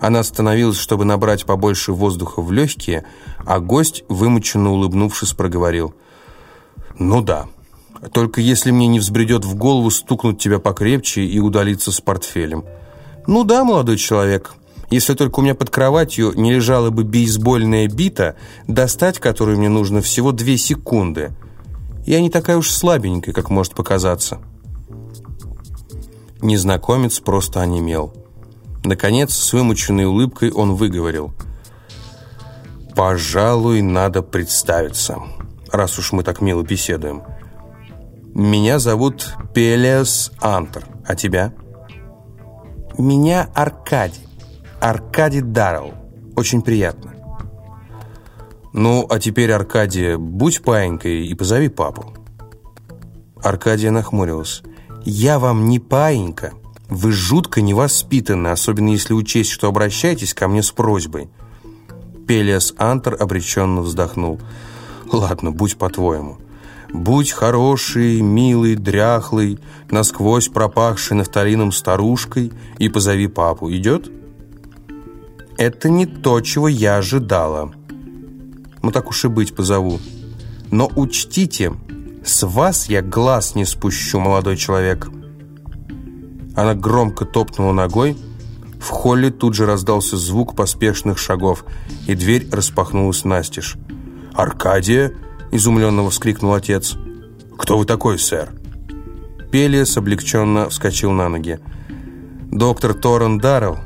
Она остановилась, чтобы набрать побольше воздуха в легкие, а гость, вымученно улыбнувшись, проговорил. «Ну да, только если мне не взбредет в голову стукнуть тебя покрепче и удалиться с портфелем». «Ну да, молодой человек, если только у меня под кроватью не лежала бы бейсбольная бита, достать которую мне нужно всего две секунды. Я не такая уж слабенькая, как может показаться». Незнакомец просто онемел. Наконец, с вымученной улыбкой он выговорил. «Пожалуй, надо представиться, раз уж мы так мило беседуем. Меня зовут Пелиас Антер, а тебя?» «Меня Аркадий. Аркадий Даррелл. Очень приятно». «Ну, а теперь, Аркадий, будь паинькой и позови папу». Аркадия нахмурилась. «Я вам не паинька. Вы жутко невоспитанны, особенно если учесть, что обращаетесь ко мне с просьбой». Пелиас Антер обреченно вздохнул. «Ладно, будь по-твоему. Будь хороший, милый, дряхлый, насквозь пропахший нафталином старушкой и позови папу. Идет?» «Это не то, чего я ожидала. Ну так уж и быть позову. Но учтите, с вас я глаз не спущу, молодой человек». Она громко топнула ногой. В холле тут же раздался звук поспешных шагов, и дверь распахнулась настежь. «Аркадия?» – изумленно вскрикнул отец. «Кто вы такой, сэр?» Пелиас облегченно вскочил на ноги. «Доктор Торрен Даррелл,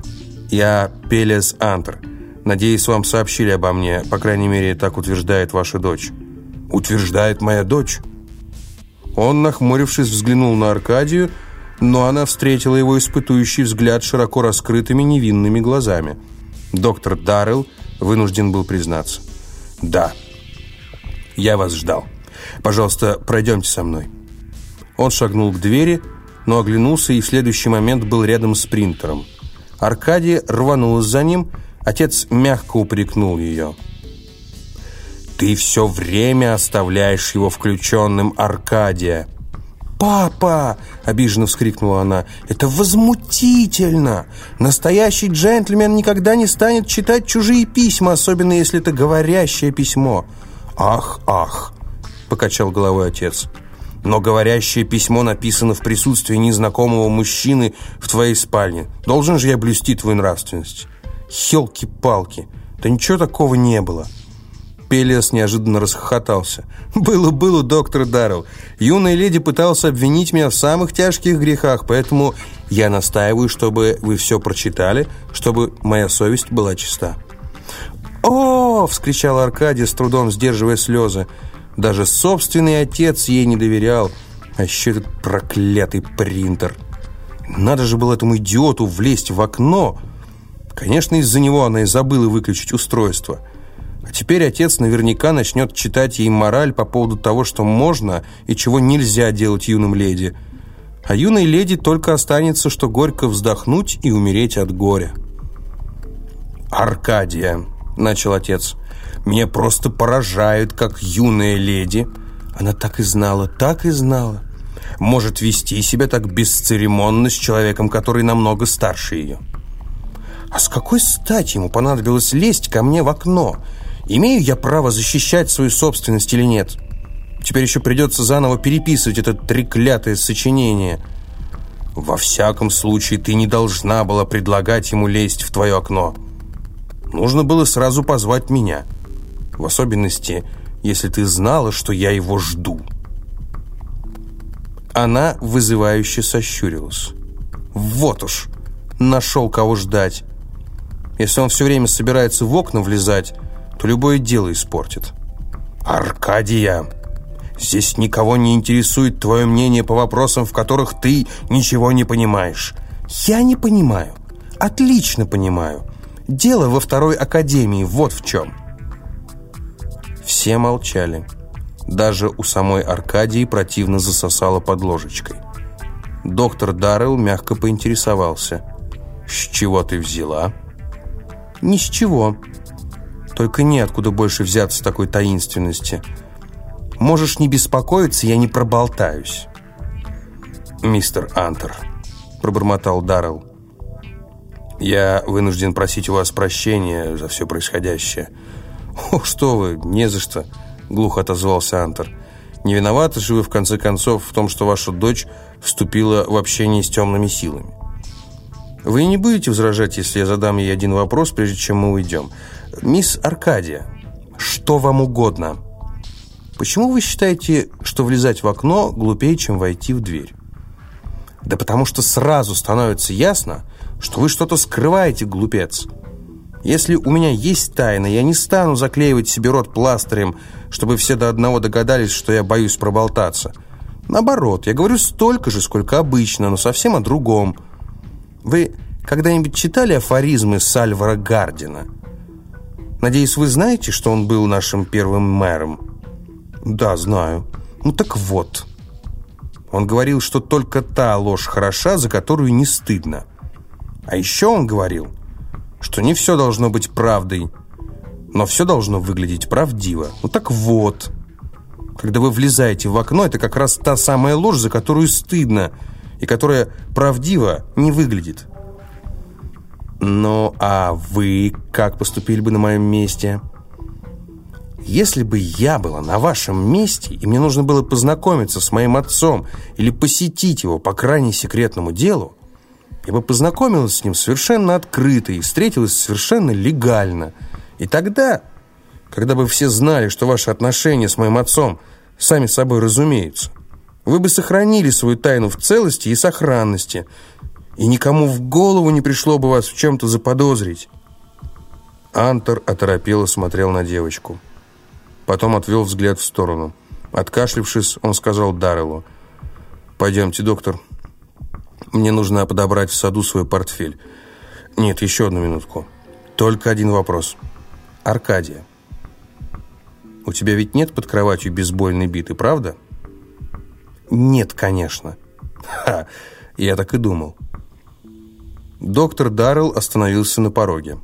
я Пелиас Антер. Надеюсь, вам сообщили обо мне, по крайней мере, так утверждает ваша дочь». «Утверждает моя дочь?» Он, нахмурившись, взглянул на Аркадию, но она встретила его испытующий взгляд широко раскрытыми невинными глазами. Доктор Даррелл вынужден был признаться. «Да, я вас ждал. Пожалуйста, пройдемте со мной». Он шагнул к двери, но оглянулся и в следующий момент был рядом с принтером. Аркадия рванулась за ним, отец мягко упрекнул ее. «Ты все время оставляешь его включенным, Аркадия!» «Папа!» – обиженно вскрикнула она. «Это возмутительно! Настоящий джентльмен никогда не станет читать чужие письма, особенно если это говорящее письмо». «Ах, ах!» – покачал головой отец. «Но говорящее письмо написано в присутствии незнакомого мужчины в твоей спальне. Должен же я блюсти твою нравственность?» «Хелки-палки! Да ничего такого не было!» Пелиас неожиданно расхохотался. «Было-было, доктор Даррелл. Юная леди пытался обвинить меня в самых тяжких грехах, поэтому я настаиваю, чтобы вы все прочитали, чтобы моя совесть была чиста». «О!» — вскричал Аркадий, с трудом сдерживая слезы. Даже собственный отец ей не доверял, а еще этот проклятый принтер. Надо же было этому идиоту влезть в окно. Конечно, из-за него она и забыла выключить устройство. А теперь отец наверняка начнет читать ей мораль по поводу того, что можно и чего нельзя делать юным леди. А юной леди только останется, что горько вздохнуть и умереть от горя. «Аркадия», — начал отец, — «меня просто поражает, как юная леди». Она так и знала, так и знала. Может вести себя так бесцеремонно с человеком, который намного старше ее. А с какой стати ему понадобилось лезть ко мне в окно? Имею я право защищать свою собственность или нет? Теперь еще придется заново переписывать это треклятое сочинение. Во всяком случае, ты не должна была предлагать ему лезть в твое окно. Нужно было сразу позвать меня. В особенности, если ты знала, что я его жду. Она вызывающе сощурилась. Вот уж, нашел кого ждать. Если он все время собирается в окна влезать, то любое дело испортит. «Аркадия, здесь никого не интересует твое мнение по вопросам, в которых ты ничего не понимаешь». «Я не понимаю. Отлично понимаю. Дело во второй академии, вот в чем». Все молчали. Даже у самой Аркадии противно засосало под ложечкой. Доктор Даррелл мягко поинтересовался. «С чего ты взяла?» «Ни с чего. Только неоткуда больше взяться такой таинственности. Можешь не беспокоиться, я не проболтаюсь. «Мистер Антер», — пробормотал Даррелл. Я вынужден просить у вас прощения за все происходящее. О, что вы, не за что, глухо отозвался Антер. Не виноваты же вы, в конце концов, в том, что ваша дочь вступила в общение с темными силами. Вы не будете возражать, если я задам ей один вопрос, прежде чем мы уйдем? Мисс Аркадия, что вам угодно? Почему вы считаете, что влезать в окно глупее, чем войти в дверь? Да потому что сразу становится ясно, что вы что-то скрываете, глупец. Если у меня есть тайна, я не стану заклеивать себе рот пластырем, чтобы все до одного догадались, что я боюсь проболтаться. Наоборот, я говорю столько же, сколько обычно, но совсем о другом. Вы когда-нибудь читали афоризмы Сальвара Гардина? Надеюсь, вы знаете, что он был нашим первым мэром? Да, знаю. Ну так вот. Он говорил, что только та ложь хороша, за которую не стыдно. А еще он говорил, что не все должно быть правдой, но все должно выглядеть правдиво. Ну так вот, когда вы влезаете в окно, это как раз та самая ложь, за которую стыдно, и которая правдиво не выглядит. Ну, а вы как поступили бы на моем месте? Если бы я была на вашем месте, и мне нужно было познакомиться с моим отцом или посетить его по крайне секретному делу, я бы познакомилась с ним совершенно открыто и встретилась совершенно легально. И тогда, когда бы все знали, что ваши отношения с моим отцом сами собой разумеются, вы бы сохранили свою тайну в целости и сохранности, и никому в голову не пришло бы вас в чем-то заподозрить. Антор оторопело смотрел на девочку. Потом отвел взгляд в сторону. Откашлившись, он сказал Дарреллу, «Пойдемте, доктор, мне нужно подобрать в саду свой портфель. Нет, еще одну минутку. Только один вопрос. Аркадия, у тебя ведь нет под кроватью бейсбольной биты, правда? Нет, конечно. Ха, я так и думал. Доктор Даррелл остановился на пороге.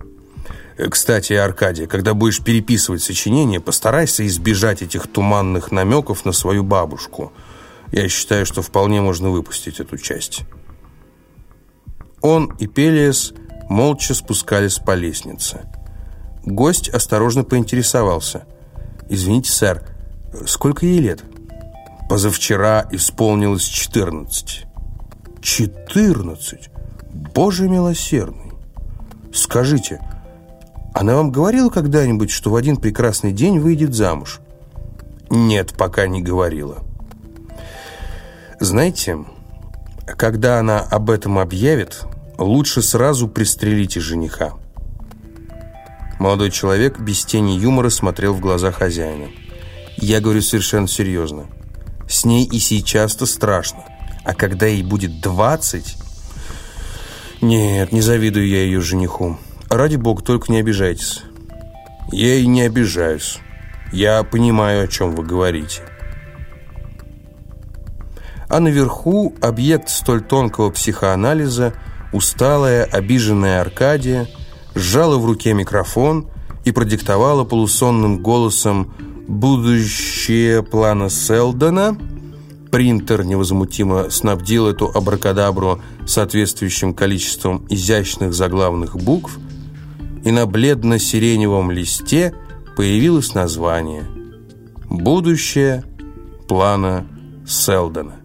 Кстати, Аркадия, когда будешь переписывать сочинение, постарайся избежать этих туманных намеков на свою бабушку. Я считаю, что вполне можно выпустить эту часть. Он и Пелиас молча спускались по лестнице. Гость осторожно поинтересовался. «Извините, сэр, сколько ей лет?» «Позавчера исполнилось четырнадцать». «Четырнадцать? Боже милосердный! Скажите, она вам говорила когда-нибудь, что в один прекрасный день выйдет замуж?» «Нет, пока не говорила». «Знаете, когда она об этом объявит, лучше сразу пристрелите жениха. Молодой человек без тени юмора смотрел в глаза хозяина. Я говорю совершенно серьезно. С ней и сейчас-то страшно. А когда ей будет двадцать... Нет, не завидую я ее жениху. Ради бога, только не обижайтесь. Я и не обижаюсь. Я понимаю, о чем вы говорите. А наверху объект столь тонкого психоанализа – Усталая, обиженная Аркадия сжала в руке микрофон и продиктовала полусонным голосом «Будущее плана Селдона». Принтер невозмутимо снабдил эту абракадабру соответствующим количеством изящных заглавных букв, и на бледно-сиреневом листе появилось название «Будущее плана Селдона».